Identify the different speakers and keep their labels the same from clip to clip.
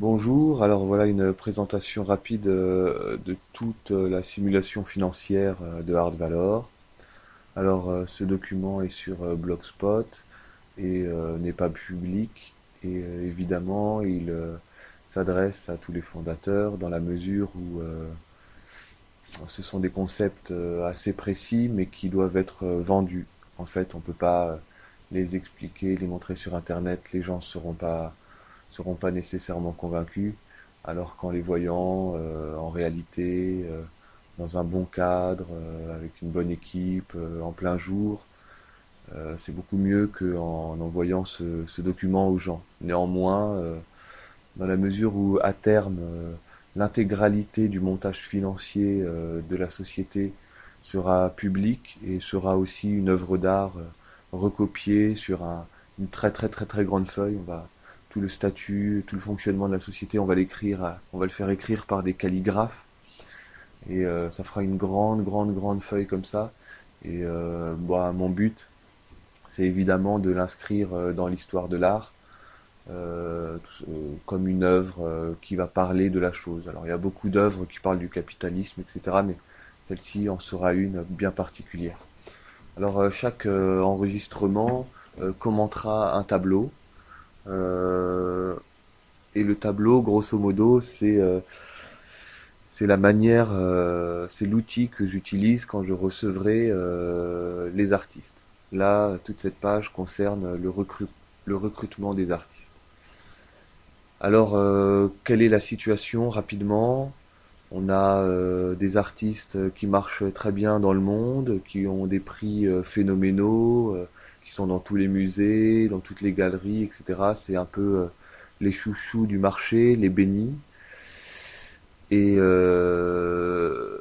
Speaker 1: Bonjour, alors voilà une présentation rapide euh, de toute la simulation financière euh, de Hard Valor. Alors euh, ce document est sur Blogspot et n'est pas public et évidemment il s'adresse à tous les fondateurs dans la mesure où ce sont des concepts assez précis mais qui doivent être vendus. En fait on ne peut pas les expliquer, les montrer sur internet, les gens ne seront pas seront pas nécessairement convaincus, alors qu'en les voyant euh, en réalité, euh, dans un bon cadre, euh, avec une bonne équipe, en plein jour, c'est beaucoup mieux qu'en envoyant ce, ce, document aux gens. Néanmoins, dans la mesure où à terme l'intégralité du montage financier de la société sera publique et sera aussi une œuvre d'art recopiée sur un, une très très très très grande feuille. On va tout le statut, tout le fonctionnement de la société, on va le faire écrire par des calligraphes. Et euh, ça fera une grande, grande, grande feuille comme ça. Et euh, bah, mon but, c'est évidemment de l'inscrire euh, dans l'histoire de l'art comme une œuvre qui va parler de la chose. Alors il y a beaucoup d'œuvres qui parlent du capitalisme, etc. Mais celle-ci en sera une bien particulière. Alors chaque enregistrement commentera un tableau euh, et le tableau, grosso modo, c'est euh, la manière, euh, c'est l'outil que j'utilise quand je recevrai les artistes. Là, toute cette page concerne le recrutement des artistes. Alors, quelle est la situation rapidement? On a des artistes qui marchent très bien dans le monde, qui ont des prix phénoménaux, sont dans tous les musées, dans toutes les galeries, etc. C'est un peu euh, les chouchous du marché, les bénis. Et euh,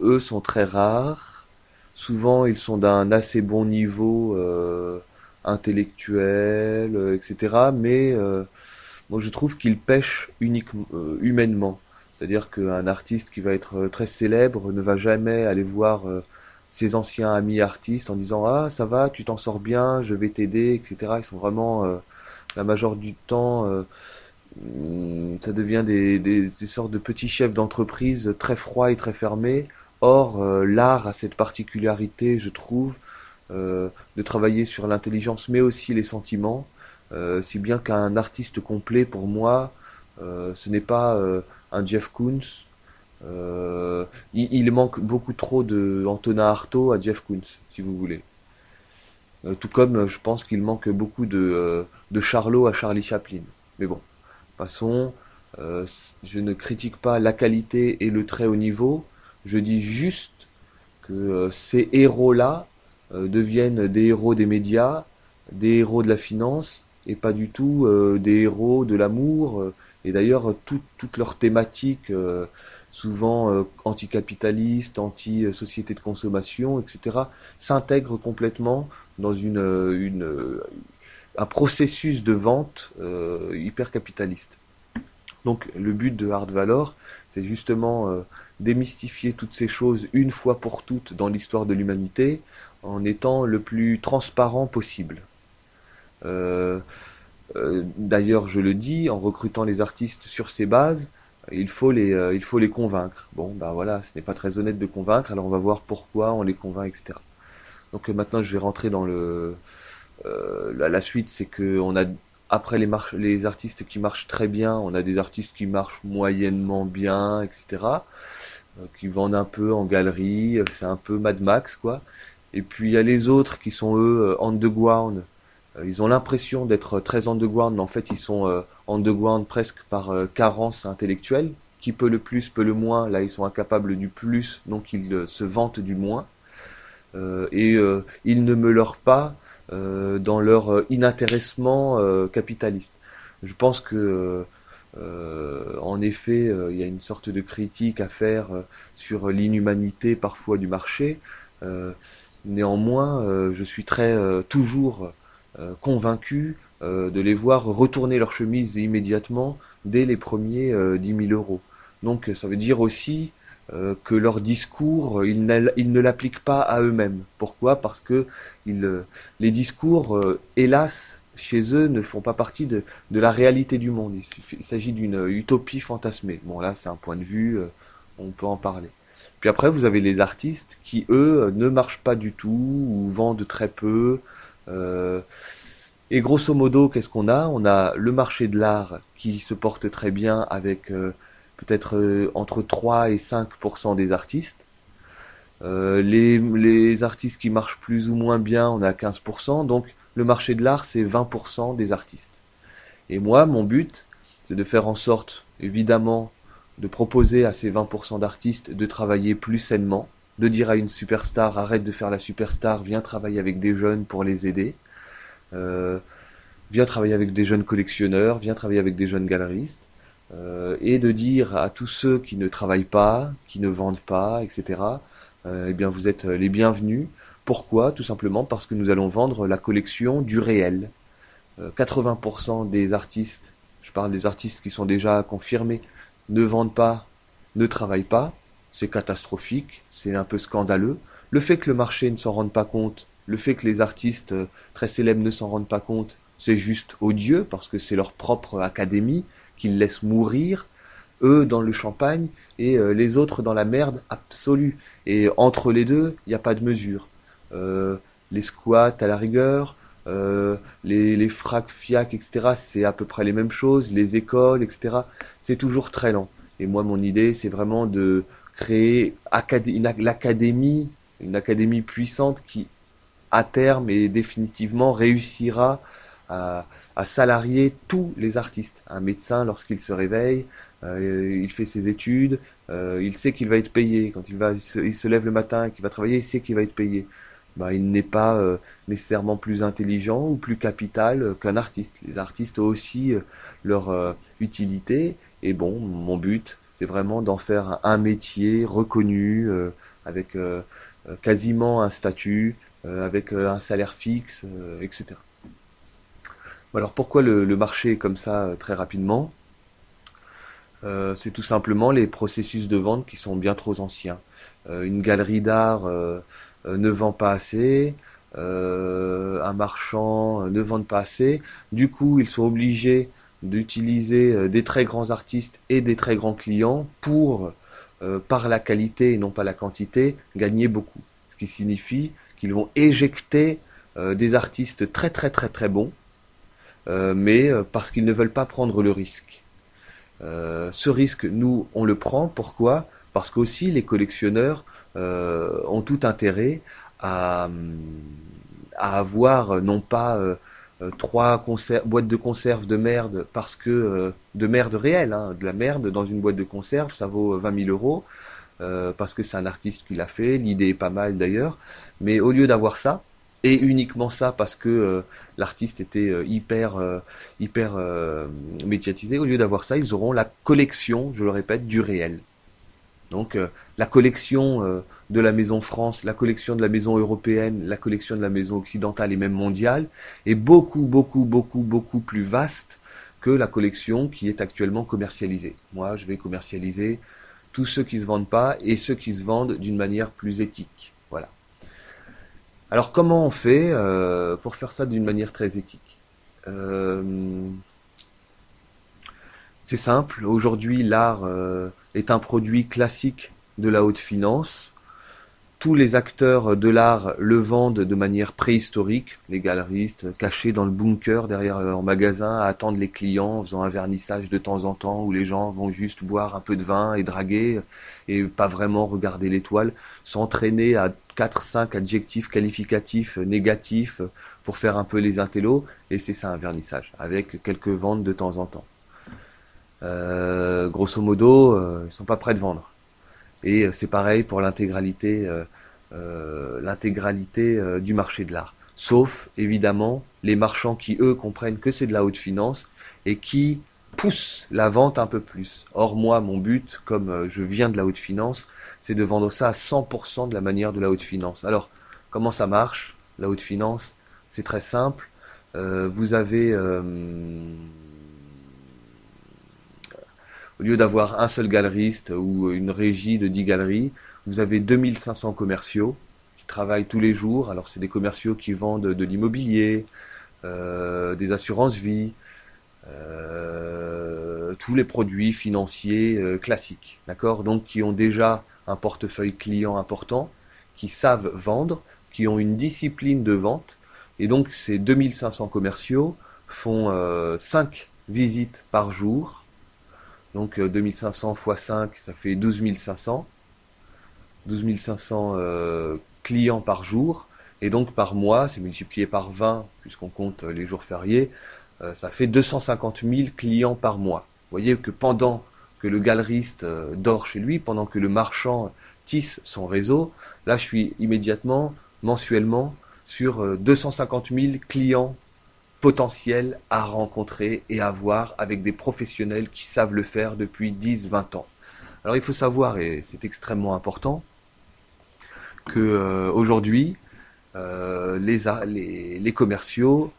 Speaker 1: eux sont très rares. Souvent, ils sont d'un assez bon niveau euh, intellectuel, etc. Mais je trouve qu'ils pêchent uniquement, humainement. C'est-à-dire qu'un artiste qui va être très célèbre ne va jamais aller voir ses anciens amis artistes en disant ah ça va tu t'en sors bien je vais t'aider etc ils sont vraiment euh, la majeure du temps euh, mm, ça devient des, des, sortes de petits chefs d'entreprise très froids et très fermés. Or euh, l'art a cette particularité je trouve de travailler sur l'intelligence mais aussi les sentiments. Si bien qu'un artiste complet pour moi ce n'est pas un Jeff Koons euh, il, manque beaucoup trop de Antonin Artaud à Jeff Koons, si vous voulez. Euh, tout comme euh, je pense qu'il manque beaucoup de, de Charlot à Charlie Chaplin. Mais bon, passons. je ne critique pas la qualité et le très haut niveau. Je dis juste que ces héros-là deviennent des héros des médias, des héros de la finance, et pas du tout des héros de l'amour. et d'ailleurs, toute leur thématique souvent euh, anticapitaliste, anti-société de consommation, etc., s'intègre complètement dans une, euh, euh, un processus de vente hyper capitaliste. Donc le but de Hard Valor, c'est justement démystifier toutes ces choses une fois pour toutes dans l'histoire de l'humanité en étant le plus transparent possible. D'ailleurs, je le dis, en recrutant les artistes sur ces bases, il faut les, euh, il faut les convaincre. Bon, bah voilà, ce n'est pas très honnête de convaincre, alors on va voir pourquoi on les convainc, etc. Donc euh, maintenant, je vais rentrer dans le, euh, la, suite, c'est que on a après les, artistes qui marchent très bien, on a des artistes qui marchent moyennement bien, etc. qui vendent un peu en galerie, c'est un peu Mad Max, quoi. Et puis il y a les autres qui sont eux underground, euh, ils ont l'impression d'être très underground, mais en fait ils sont euh, underground presque par euh, carence intellectuelle. Qui peut le plus, peut le moins. Là, ils sont incapables du plus, donc ils se vantent du moins. et ils ne me leurrent pas dans leur inintéressement capitaliste. Je pense que en effet, il y a une sorte de critique à faire sur l'inhumanité parfois du marché. néanmoins, je suis très toujours euh, convaincus euh, de les voir retourner leur chemise immédiatement dès les premiers 10 euh, 000 euros. Donc ça veut dire aussi que leur discours, ils, ne l'appliquent pas à eux-mêmes. Pourquoi? Parce que les discours, hélas, chez eux, ne font pas partie de, de la réalité du monde. Il, s'agit d'une utopie fantasmée. Bon, là, c'est un point de vue, on peut en parler. Puis après, vous avez les artistes qui, eux, ne marchent pas du tout ou vendent très peu. Euh, et grosso modo, qu'est-ce qu'on a? On a le marché de l'art qui se porte très bien avec euh, peut-être euh, entre 3 et 5% des artistes. les, les artistes qui marchent plus ou moins bien, on a 15% Donc le marché de l'art, c'est 20% des artistes. Et moi, mon but, c'est de faire en sorte, évidemment, de proposer à ces 20% d'artistes de travailler plus sainement, de dire à une superstar arrête de faire la superstar, viens travailler avec des jeunes pour les aider, euh, viens travailler avec des jeunes collectionneurs, viens travailler avec des jeunes galeristes, euh, et de dire à tous ceux qui ne travaillent pas, qui ne vendent pas, etc., euh, eh bien vous êtes les bienvenus. Pourquoi? Tout simplement parce que nous allons vendre la collection du réel. 80% des artistes, je parle des artistes qui sont déjà confirmés, ne vendent pas, ne travaillent pas, c'est catastrophique, c'est un peu scandaleux. Le fait que le marché ne s'en rende pas compte, le fait que les artistes euh, très célèbres ne s'en rendent pas compte, c'est juste odieux parce que c'est leur propre académie qu'ils laissent mourir, eux dans le champagne et euh, les autres dans la merde absolue. Et entre les deux, il n'y a pas de mesure. Euh, les squats à la rigueur, les, les fracs FIAC, etc., c'est à peu près les mêmes choses, les écoles, etc., c'est toujours très lent. Et moi, mon idée, c'est vraiment de créer l'académie, une académie puissante qui, à terme et définitivement, réussira à, salarier tous les artistes. Un médecin, lorsqu'il se réveille, euh, il fait ses études, euh, il sait qu'il va être payé. Quand il, va, il se, lève le matin, qu'il va travailler, il sait qu'il va être payé. Bah, il n'est pas euh, nécessairement plus intelligent ou plus capital qu'un artiste. Les artistes ont aussi leur utilité et bon, mon but, c'est vraiment d'en faire un métier reconnu, euh, avec euh, euh, quasiment un statut, avec un salaire fixe, etc. Alors pourquoi le, marché est comme ça très rapidement? C'est tout simplement les processus de vente qui sont bien trop anciens. une galerie d'art ne vend pas assez, un marchand ne vend pas assez. Du coup, ils sont obligés d'utiliser euh, des très grands artistes et des très grands clients pour, euh, par la qualité et non pas la quantité, gagner beaucoup. Ce qui signifie qu'ils vont éjecter euh, des artistes très très très très bons, mais parce qu'ils ne veulent pas prendre le risque. ce risque, nous, on le prend. Pourquoi? Parce qu'aussi les collectionneurs ont tout intérêt à, avoir non pas trois boîtes de conserve de merde parce que euh, de merde réelle, hein, de la merde dans une boîte de conserve, ça vaut 20 000 euros euh, parce que c'est un artiste qui l'a fait. L'idée est pas mal d'ailleurs, mais au lieu d'avoir ça et uniquement ça parce que l'artiste était hyper hyper médiatisé, au lieu d'avoir ça, ils auront la collection, je le répète, du réel. Donc la collection de la maison France, la collection de la maison européenne, la collection de la maison occidentale et même mondiale est beaucoup, beaucoup, beaucoup, beaucoup plus vaste que la collection qui est actuellement commercialisée. Moi, je vais commercialiser tous ceux qui ne se vendent pas et ceux qui se vendent d'une manière plus éthique. Voilà. Alors comment on fait euh, pour faire ça d'une manière très éthique? Euh, C'est simple. Aujourd'hui, l'art euh, est un produit classique de la haute finance tous les acteurs de l'art le vendent de manière préhistorique, les galeristes cachés dans le bunker derrière leur magasin à attendre les clients en faisant un vernissage de temps en temps où les gens vont juste boire un peu de vin et draguer et pas vraiment regarder l'étoile, s'entraîner à 4-5 adjectifs qualificatifs négatifs pour faire un peu les intellos et c'est ça un vernissage avec quelques ventes de temps en temps. Euh, grosso modo, euh, ils sont pas prêts de vendre. Et euh, c'est pareil pour l'intégralité euh, euh, l'intégralité du marché de l'art. Sauf, évidemment, les marchands qui, eux, comprennent que c'est de la haute finance et qui poussent la vente un peu plus. Or, moi, mon but, comme je viens de la haute finance, c'est de vendre ça à 100% de la manière de la haute finance. Alors, comment ça marche, la haute finance C'est très simple. vous avez au lieu d'avoir un seul galeriste ou une régie de 10 galeries, vous avez 2500 commerciaux qui travaillent tous les jours. Alors c'est des commerciaux qui vendent de l'immobilier, des assurances vie, tous les produits financiers classiques, d'accord? Donc qui ont déjà un portefeuille client important, qui savent vendre, qui ont une discipline de vente. Et donc ces 2500 commerciaux font 5 visites par jour. Donc 2500 x 5, ça fait 12 500. 12 500 clients par jour. Et donc par mois, c'est multiplié par 20, puisqu'on compte les jours fériés, euh, ça fait 250 000 clients par mois. Vous voyez que pendant que le galeriste euh, dort chez lui, pendant que le marchand tisse son réseau, là je suis immédiatement, mensuellement, sur 250 euh, 000 clients potentiels à rencontrer et à voir avec des professionnels qui savent le faire depuis 10-20 ans. Alors il faut savoir, et c'est extrêmement important, que aujourd'hui, les, les, commerciaux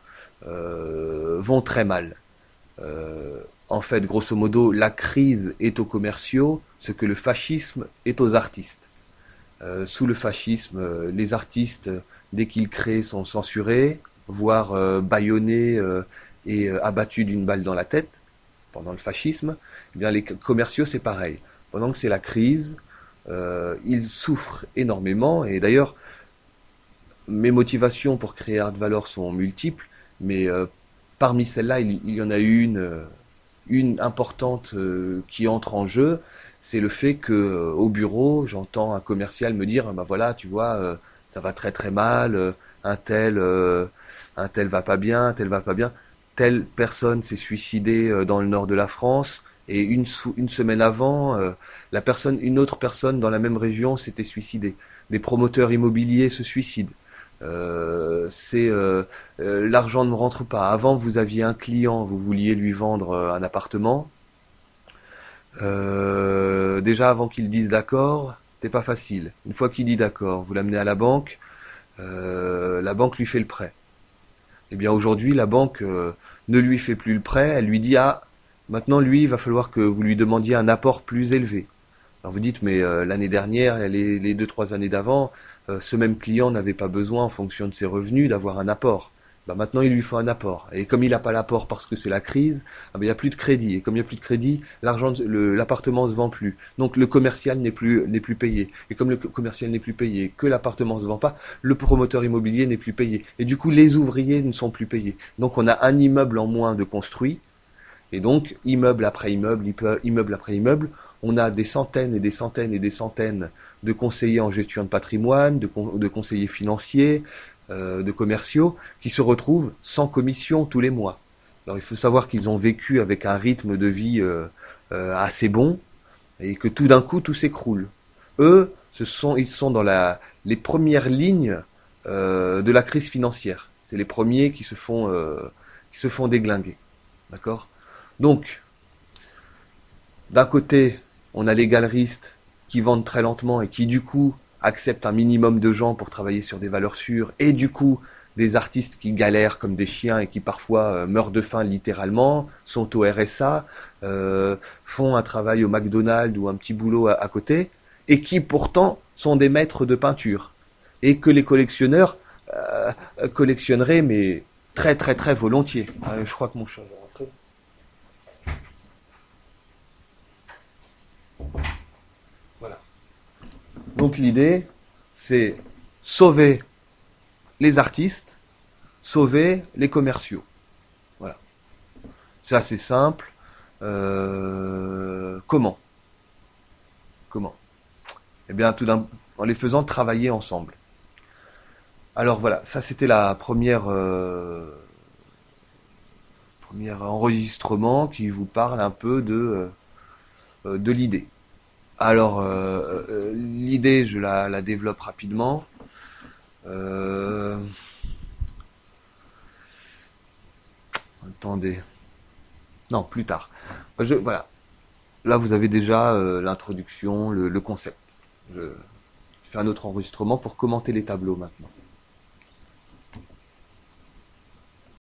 Speaker 1: euh, vont très mal. Euh, en fait, grosso modo, la crise est aux commerciaux, ce que le fascisme est aux artistes. Euh, sous le fascisme, les artistes, dès qu'ils créent, sont censurés, voire bâillonnés et abattus d'une balle dans la tête pendant le fascisme. Eh bien, les commerciaux, c'est pareil. Pendant que c'est la crise, ils souffrent énormément. Et d'ailleurs, mes motivations pour créer Art Valor sont multiples. Mais euh, parmi celles-là, il, y en a une, euh, une importante euh, qui entre en jeu. C'est le fait que au bureau, j'entends un commercial me dire, bah voilà, tu vois, ça va très très mal, un tel, un tel va pas bien, un tel va pas bien. Telle personne s'est suicidée dans le nord de la France et une, semaine avant, personne, une autre personne dans la même région s'était suicidée. Des promoteurs immobiliers se suicident. Euh, c'est euh, euh, l'argent ne rentre pas. Avant, vous aviez un client, vous vouliez lui vendre un appartement. déjà, avant qu'il dise d'accord, c'était pas facile. Une fois qu'il dit d'accord, vous l'amenez à la banque, la banque lui fait le prêt. Eh bien, aujourd'hui, la banque ne lui fait plus le prêt. Elle lui dit ah, maintenant lui, il va falloir que vous lui demandiez un apport plus élevé. Alors vous dites mais l'année dernière, les, les deux trois années d'avant, euh, ce même client n'avait pas besoin, en fonction de ses revenus, d'avoir un apport. Bah, maintenant, il lui faut un apport. Et comme il n'a pas l'apport parce que c'est la crise, ah, bah, il n'y a plus de crédit. Et comme il n'y a plus de crédit, l'argent, l'appartement ne se vend plus. Donc le commercial n'est plus, n'est plus payé. Et comme le commercial n'est plus payé, que l'appartement ne se vend pas, le promoteur immobilier n'est plus payé. Et du coup, les ouvriers ne sont plus payés. Donc on a un immeuble en moins de construit. Et donc, immeuble après immeuble, immeuble après immeuble, on a des centaines et des centaines et des centaines de conseillers en gestion de patrimoine, de, conseillers financiers, euh, de commerciaux, qui se retrouvent sans commission tous les mois. Alors il faut savoir qu'ils ont vécu avec un rythme de vie euh, euh, assez bon et que tout d'un coup tout s'écroule. Eux, sont, ils sont dans la, les premières lignes de la crise financière. C'est les premiers qui se font, qui se font déglinguer. D'accord? Donc, d'un côté, on a les galeristes qui vendent très lentement et qui du coup acceptent un minimum de gens pour travailler sur des valeurs sûres et du coup des artistes qui galèrent comme des chiens et qui parfois euh, meurent de faim littéralement, sont au RSA, euh, font un travail au McDonald's ou un petit boulot à, côté, et qui pourtant sont des maîtres de peinture, et que les collectionneurs euh, collectionneraient, mais très très très volontiers. je crois que mon chat Donc l'idée, c'est sauver les artistes, sauver les commerciaux. Voilà. C'est assez simple. Euh, comment? Comment? Eh bien, tout en les faisant travailler ensemble. Alors voilà, ça c'était la première, euh, premier enregistrement qui vous parle un peu de, euh, de l'idée. Alors, euh, euh, l'idée, je la, développe rapidement. Euh, attendez. Non, plus tard. voilà. Là, vous avez déjà l'introduction, le, concept. Je fais un autre enregistrement pour commenter les tableaux maintenant.